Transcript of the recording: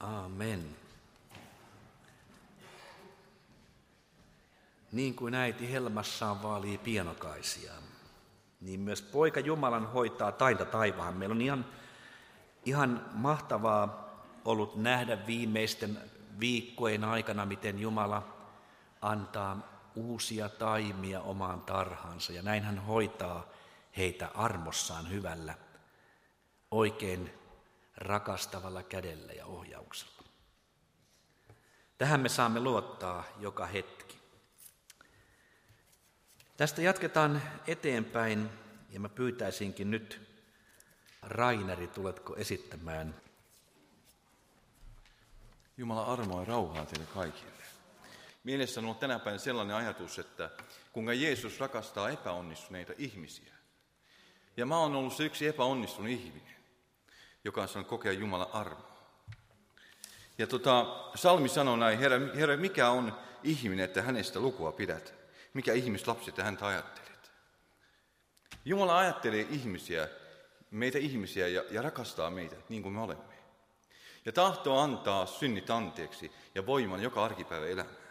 Amen. Niin kuin äiti helmassaan vaalii pienokaisiaan, niin myös poika Jumalan hoitaa tainta taivaan. Meillä on ihan, ihan mahtavaa ollut nähdä viimeisten viikkojen aikana, miten Jumala antaa uusia taimia omaan tarhansa. Ja näin hän hoitaa heitä armossaan hyvällä, oikein rakastavalla kädellä ja ohjauksella. Tähän me saamme luottaa joka hetki. Tästä jatketaan eteenpäin ja mä pyytäisinkin nyt, Raineri, tuletko esittämään? Jumala armoa ja rauhaa teille kaikille. Mielessä on tänä päivänä sellainen ajatus, että kuinka Jeesus rakastaa epäonnistuneita ihmisiä. Ja mä oon ollut se yksi epäonnistunut ihminen, joka on saanut kokea Jumalan armoa. Ja tota, Salmi sanoo näin, Herra, Herra, mikä on ihminen, että hänestä lukua pidät? Mikä ihmislapsi, että häntä ajattelet? Jumala ajattelee ihmisiä, meitä ihmisiä ja, ja rakastaa meitä niin kuin me olemme. Ja tahtoo antaa synnit anteeksi ja voiman joka arkipäivä elämään.